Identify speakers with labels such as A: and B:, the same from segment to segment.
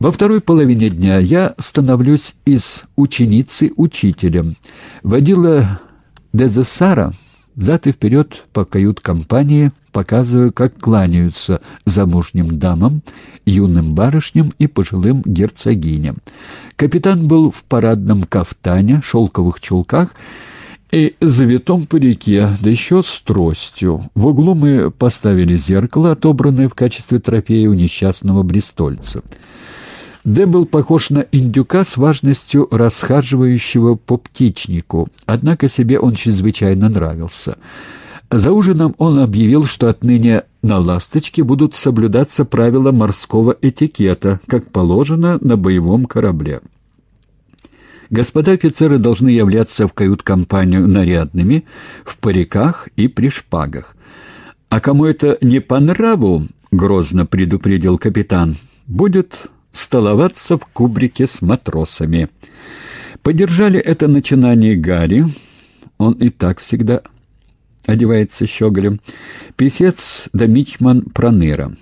A: Во второй половине дня я становлюсь из ученицы учителем. Водила Дезессара взад и вперед по кают-компании, показывая, как кланяются замужним дамам, юным барышням и пожилым герцогиням. Капитан был в парадном кафтане, шелковых чулках и завитом парике, да еще с тростью. В углу мы поставили зеркало, отобранное в качестве трофея у несчастного брестольца. Д был похож на индюка с важностью расхаживающего по птичнику, однако себе он чрезвычайно нравился. За ужином он объявил, что отныне на «Ласточке» будут соблюдаться правила морского этикета, как положено на боевом корабле. Господа офицеры должны являться в кают-компанию нарядными, в париках и при шпагах. «А кому это не по нраву, — грозно предупредил капитан, — будет столоваться в кубрике с матросами. Поддержали это начинание Гарри, он и так всегда одевается щеголем, писец да мичман Проныра.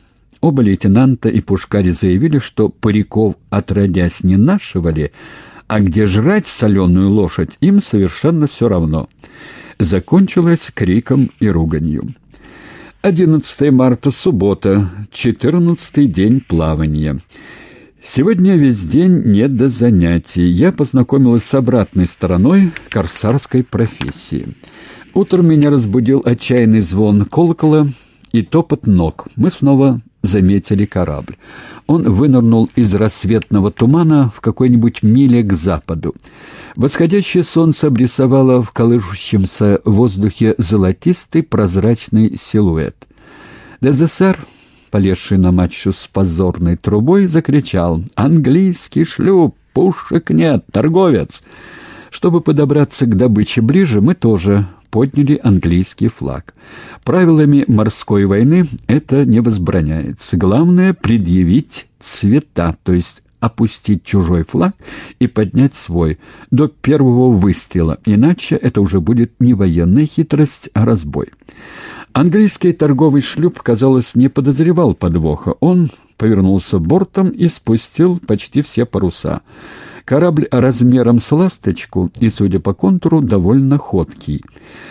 A: Оба лейтенанта и Пушкарь заявили, что париков отродясь не нашивали, а где жрать соленую лошадь им совершенно все равно. Закончилось криком и руганью. 11 марта, суббота, 14 день плавания. Сегодня весь день нет до занятий. Я познакомилась с обратной стороной корсарской профессии. Утром меня разбудил отчаянный звон колокола и топот ног. Мы снова заметили корабль. Он вынырнул из рассветного тумана в какой-нибудь миле к западу. Восходящее солнце обрисовало в колышущемся воздухе золотистый прозрачный силуэт. ДЗСР полезший на матчу с позорной трубой, закричал «Английский шлюп! Пушек нет! Торговец!» Чтобы подобраться к добыче ближе, мы тоже подняли английский флаг. Правилами морской войны это не возбраняется. Главное — предъявить цвета, то есть опустить чужой флаг и поднять свой до первого выстрела, иначе это уже будет не военная хитрость, а разбой. Английский торговый шлюп, казалось, не подозревал подвоха. Он повернулся бортом и спустил почти все паруса. Корабль размером с ласточку и, судя по контуру, довольно ходкий.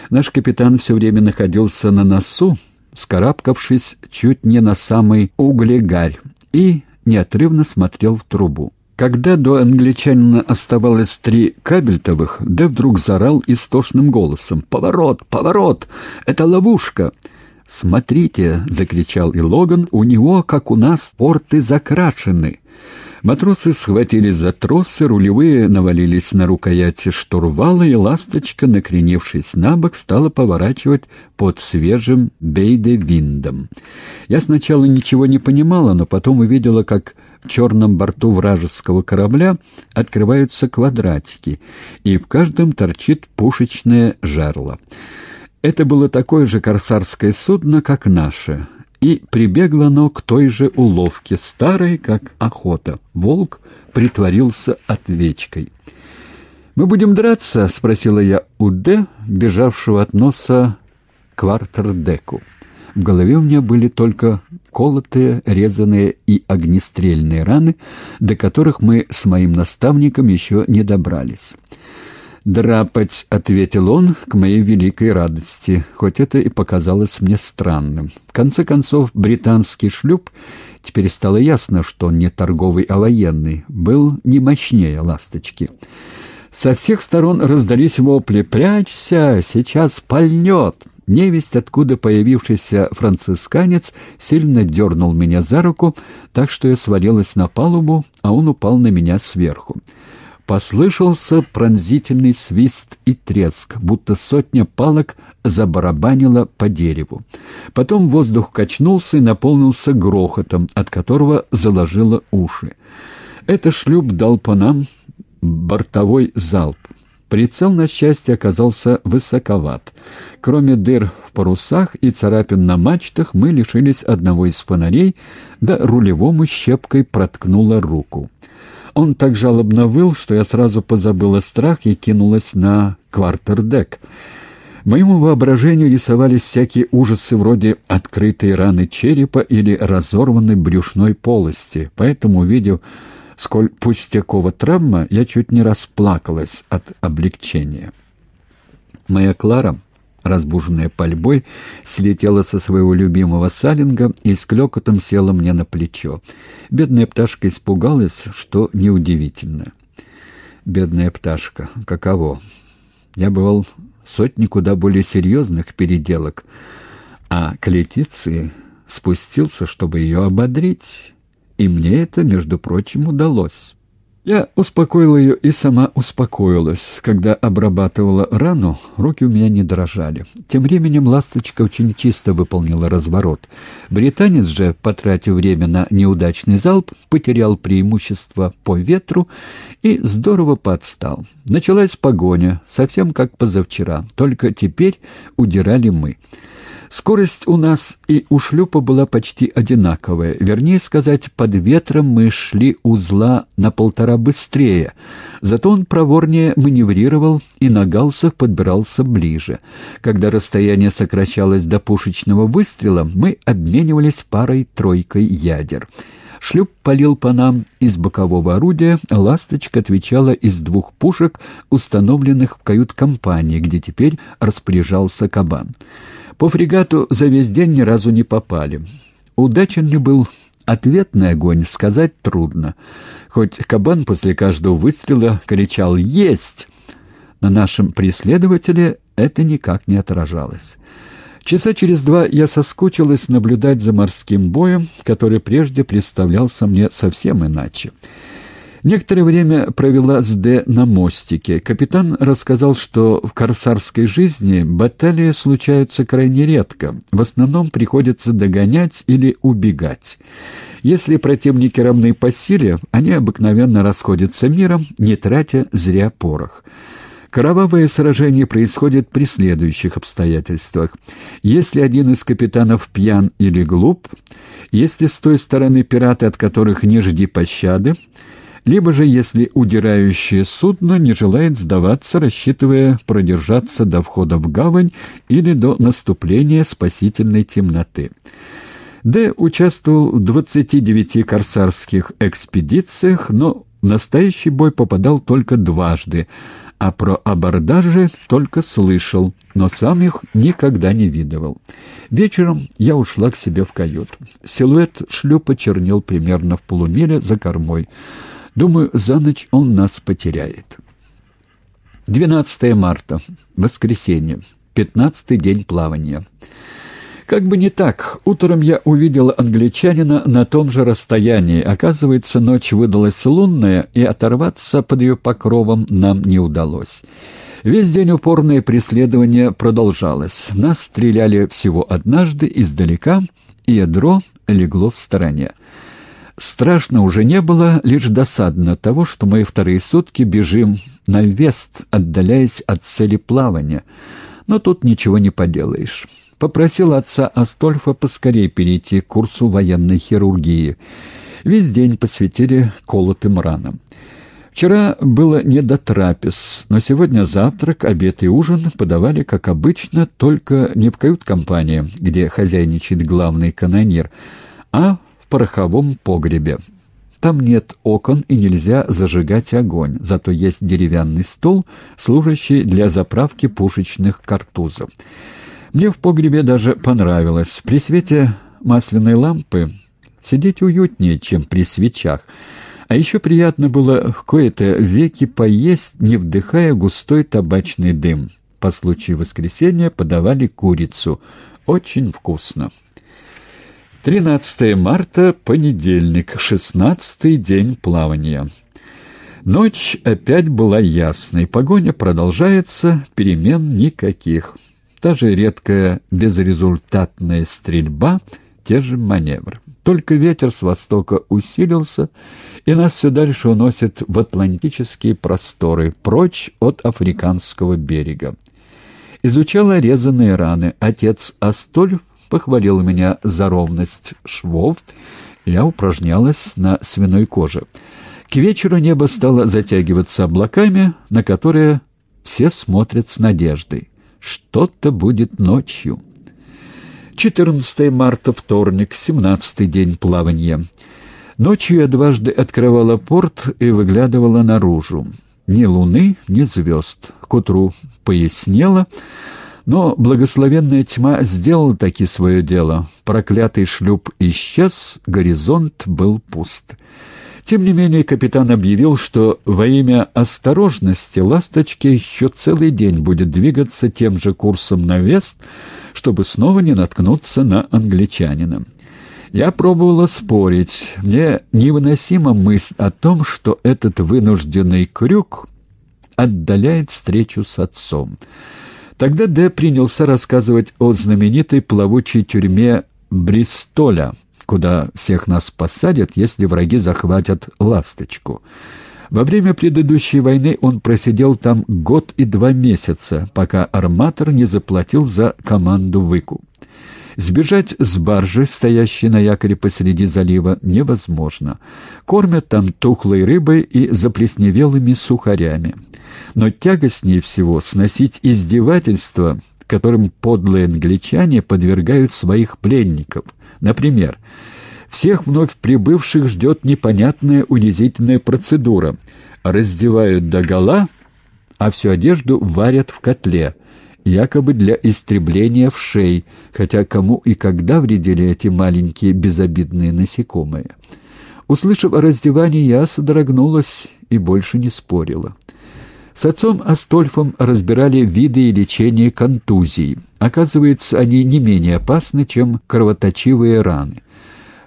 A: Наш капитан все время находился на носу, скарабкавшись чуть не на самый углегарь, и неотрывно смотрел в трубу. Когда до англичанина оставалось три кабельтовых, Дэ вдруг заорал истошным голосом. «Поворот! Поворот! Это ловушка!» «Смотрите!» — закричал и Логан. «У него, как у нас, порты закрашены!» Матросы схватили за тросы, рулевые навалились на рукояти штурвала, и ласточка, накренившись на бок, стала поворачивать под свежим бейде-виндом. Я сначала ничего не понимала, но потом увидела, как в черном борту вражеского корабля открываются квадратики, и в каждом торчит пушечное жерло. Это было такое же корсарское судно, как наше — и прибегло оно к той же уловке, старой, как охота. Волк притворился отвечкой. «Мы будем драться?» — спросила я у Д, бежавшего от носа квартердеку. В голове у меня были только колотые, резаные и огнестрельные раны, до которых мы с моим наставником еще не добрались. «Драпать», — ответил он, к моей великой радости, хоть это и показалось мне странным. В конце концов, британский шлюп, теперь стало ясно, что он не торговый, а военный, был не мощнее «Ласточки». Со всех сторон раздались вопли «Прячься! Сейчас пальнет!» Невесть, откуда появившийся францисканец, сильно дернул меня за руку, так что я свалилась на палубу, а он упал на меня сверху. Послышался пронзительный свист и треск, будто сотня палок забарабанила по дереву. Потом воздух качнулся и наполнился грохотом, от которого заложило уши. Это шлюп дал по нам бортовой залп. Прицел, на счастье, оказался высоковат. Кроме дыр в парусах и царапин на мачтах, мы лишились одного из фонарей, да рулевому щепкой проткнула руку. Он так жалобно выл, что я сразу позабыла страх и кинулась на квартердек. Моему воображению рисовались всякие ужасы вроде открытой раны черепа или разорванной брюшной полости, поэтому, увидев Сколь пустякова травма, я чуть не расплакалась от облегчения. Моя Клара, разбуженная пальбой, слетела со своего любимого салинга и с клёкотом села мне на плечо. Бедная пташка испугалась, что неудивительно. Бедная пташка, каково? Я бывал сотни куда более серьезных переделок, а к Летиции спустился, чтобы ее ободрить, и мне это, между прочим, удалось. Я успокоила ее и сама успокоилась. Когда обрабатывала рану, руки у меня не дрожали. Тем временем «Ласточка» очень чисто выполнила разворот. Британец же, потратив время на неудачный залп, потерял преимущество по ветру и здорово подстал. Началась погоня, совсем как позавчера, только теперь удирали мы. Скорость у нас и у шлюпа была почти одинаковая. Вернее сказать, под ветром мы шли узла на полтора быстрее. Зато он проворнее маневрировал и на галсах подбирался ближе. Когда расстояние сокращалось до пушечного выстрела, мы обменивались парой-тройкой ядер. Шлюп палил по нам из бокового орудия, а «Ласточка» отвечала из двух пушек, установленных в кают-компании, где теперь распоряжался кабан. По фрегату за весь день ни разу не попали. Удачен ли был ответный огонь, сказать трудно. Хоть кабан после каждого выстрела кричал «Есть!», на нашем преследователе это никак не отражалось. Часа через два я соскучилась наблюдать за морским боем, который прежде представлялся мне совсем иначе. Некоторое время провела с Д на мостике. Капитан рассказал, что в корсарской жизни баталии случаются крайне редко. В основном приходится догонять или убегать. Если противники равны по силе, они обыкновенно расходятся миром, не тратя зря порох. Кровавое сражение происходит при следующих обстоятельствах. Если один из капитанов пьян или глуп, если с той стороны пираты, от которых не жди пощады, либо же если удирающее судно не желает сдаваться, рассчитывая продержаться до входа в гавань или до наступления спасительной темноты. Д участвовал в 29 корсарских экспедициях, но настоящий бой попадал только дважды, а про абордажи только слышал, но сам их никогда не видывал. Вечером я ушла к себе в каюту. Силуэт шлюпа чернел примерно в полумиле за кормой. Думаю, за ночь он нас потеряет. 12 марта. Воскресенье. Пятнадцатый день плавания. Как бы не так, утром я увидел англичанина на том же расстоянии. Оказывается, ночь выдалась лунная, и оторваться под ее покровом нам не удалось. Весь день упорное преследование продолжалось. Нас стреляли всего однажды издалека, и ядро легло в стороне. Страшно уже не было, лишь досадно того, что мы вторые сутки бежим на вест, отдаляясь от цели плавания. Но тут ничего не поделаешь. Попросил отца Астольфа поскорее перейти к курсу военной хирургии. Весь день посвятили колотым ранам. Вчера было не до трапез, но сегодня завтрак, обед и ужин подавали, как обычно, только не в кают-компании, где хозяйничает главный канонир, а пороховом погребе. Там нет окон и нельзя зажигать огонь, зато есть деревянный стол, служащий для заправки пушечных картузов. Мне в погребе даже понравилось. При свете масляной лампы сидеть уютнее, чем при свечах. А еще приятно было в кои-то веки поесть, не вдыхая густой табачный дым. По случаю воскресенья подавали курицу. Очень вкусно. 13 марта, понедельник, 16 день плавания. Ночь опять была ясной, погоня продолжается, перемен никаких. Та же редкая безрезультатная стрельба, те же маневры. Только ветер с востока усилился, и нас все дальше уносит в атлантические просторы, прочь от африканского берега. Изучала резаные раны. Отец Астольф похвалил меня за ровность швов. Я упражнялась на свиной коже. К вечеру небо стало затягиваться облаками, на которые все смотрят с надеждой. Что-то будет ночью. 14 марта, вторник, 17 день плавания. Ночью я дважды открывала порт и выглядывала наружу. Ни луны, ни звезд. К утру пояснело, но благословенная тьма сделала таки свое дело. Проклятый шлюп исчез, горизонт был пуст. Тем не менее, капитан объявил, что во имя осторожности «Ласточка» еще целый день будет двигаться тем же курсом на вест, чтобы снова не наткнуться на англичанина. Я пробовала спорить. Мне невыносима мысль о том, что этот вынужденный крюк отдаляет встречу с отцом. Тогда Д принялся рассказывать о знаменитой плавучей тюрьме Бристоля — куда всех нас посадят, если враги захватят «Ласточку». Во время предыдущей войны он просидел там год и два месяца, пока арматор не заплатил за команду выкуп. Сбежать с баржи, стоящей на якоре посреди залива, невозможно. Кормят там тухлой рыбой и заплесневелыми сухарями. Но тягостнее всего сносить издевательства, которым подлые англичане подвергают своих пленников. Например, всех вновь прибывших ждет непонятная унизительная процедура. Раздевают догола, а всю одежду варят в котле, якобы для истребления вшей, хотя кому и когда вредили эти маленькие безобидные насекомые. Услышав о раздевании, я содрогнулась и больше не спорила. С отцом Астольфом разбирали виды и лечения контузий. Оказывается, они не менее опасны, чем кровоточивые раны.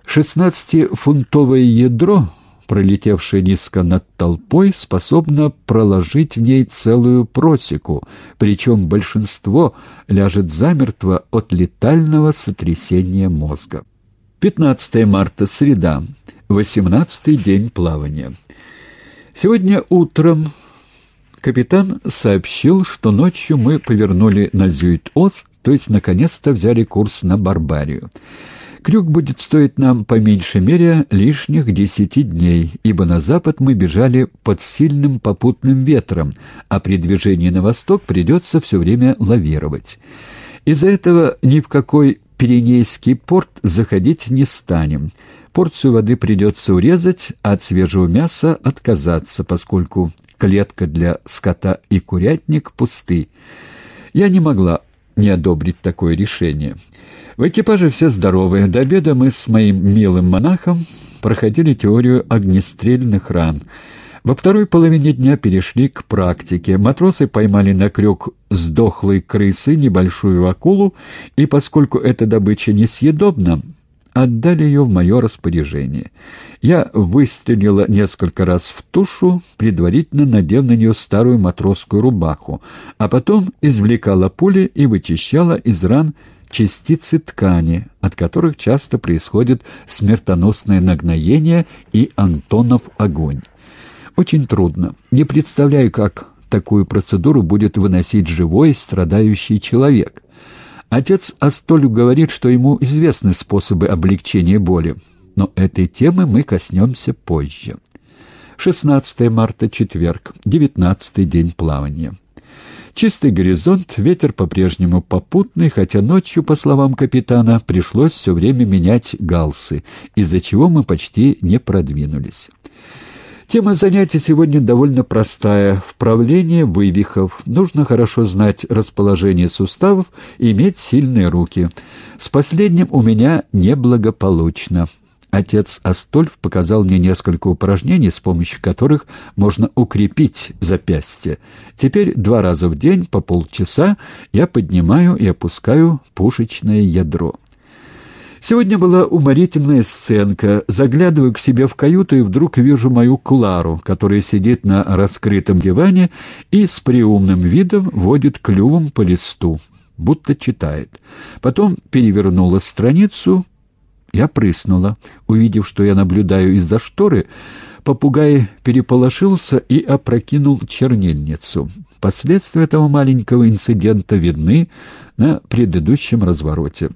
A: Шестнадцатифунтовое ядро, пролетевшее низко над толпой, способно проложить в ней целую просеку, причем большинство ляжет замертво от летального сотрясения мозга. 15 марта, среда, 18-й день плавания. Сегодня утром Капитан сообщил, что ночью мы повернули на Зюит-Ост, то есть наконец-то взяли курс на Барбарию. Крюк будет стоить нам по меньшей мере лишних десяти дней, ибо на запад мы бежали под сильным попутным ветром, а при движении на восток придется все время лавировать. Из-за этого ни в какой Пиренейский порт заходить не станем. Порцию воды придется урезать, а от свежего мяса отказаться, поскольку клетка для скота и курятник пусты. Я не могла не одобрить такое решение. В экипаже все здоровые. До обеда мы с моим милым монахом проходили теорию огнестрельных ран. Во второй половине дня перешли к практике. Матросы поймали на крюк сдохлой крысы небольшую акулу, и поскольку эта добыча несъедобна, отдали ее в мое распоряжение. Я выстрелила несколько раз в тушу, предварительно надев на нее старую матросскую рубаху, а потом извлекала пули и вычищала из ран частицы ткани, от которых часто происходит смертоносное нагноение и Антонов огонь. Очень трудно. Не представляю, как такую процедуру будет выносить живой страдающий человек. Отец Астолю говорит, что ему известны способы облегчения боли, но этой темы мы коснемся позже. 16 марта, четверг, 19 день плавания. Чистый горизонт, ветер по-прежнему попутный, хотя ночью, по словам капитана, пришлось все время менять галсы, из-за чего мы почти не продвинулись. Тема занятий сегодня довольно простая. Вправление вывихов. Нужно хорошо знать расположение суставов и иметь сильные руки. С последним у меня неблагополучно. Отец Астольф показал мне несколько упражнений, с помощью которых можно укрепить запястье. Теперь два раза в день по полчаса я поднимаю и опускаю пушечное ядро. Сегодня была уморительная сценка. Заглядываю к себе в каюту и вдруг вижу мою Клару, которая сидит на раскрытом диване и с приумным видом водит клювом по листу, будто читает. Потом перевернула страницу, я прыснула. Увидев, что я наблюдаю из-за шторы, попугай переполошился и опрокинул чернильницу. Последствия этого маленького инцидента видны на предыдущем развороте.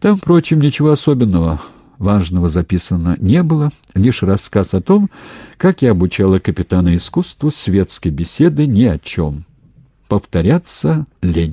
A: Там, впрочем, ничего особенного важного записано не было, лишь рассказ о том, как я обучала капитана искусству светской беседы ни о чем. Повторяться лень.